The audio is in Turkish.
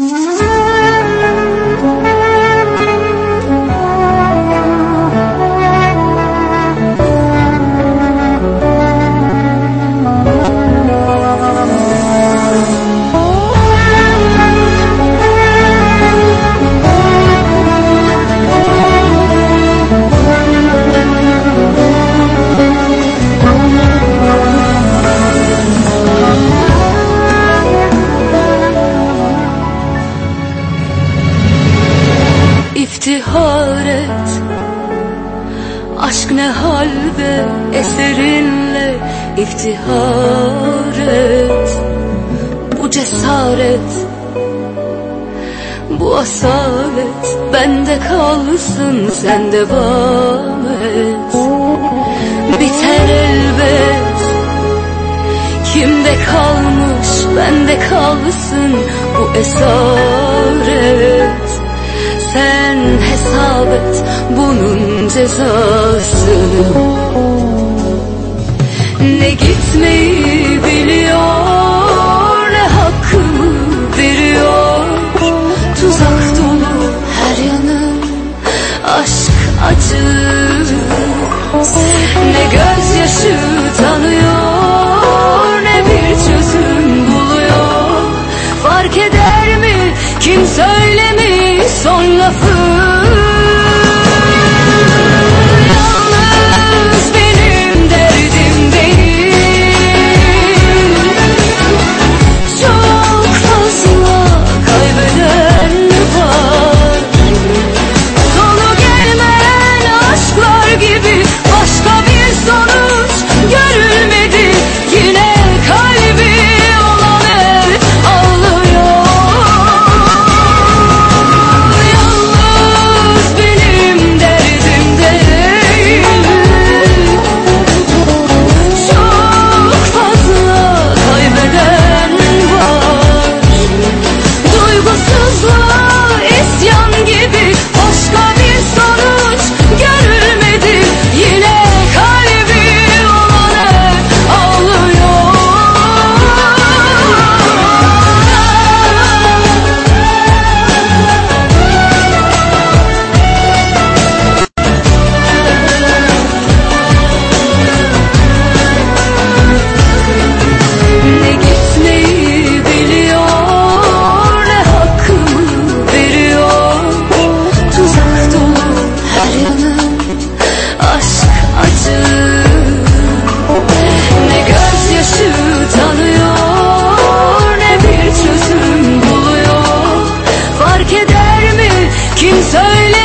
iftihar et Aşk ne halde? Eserinle iftihar et Bu cesaret Bu asalet bende kalsın sen devam et. Biter elbet. Kimde kalmış bende kalsın bu esaret. Sen hesap bunun cezasını Ne gitmeyi biliyor ne hakkımı veriyor. Tuzak dolu her yanım aşk acı. Ne gözyaşı tanıyor ne bir çözüm buluyor. Fark eder mi kim söylemiş son lafı? சொல்லி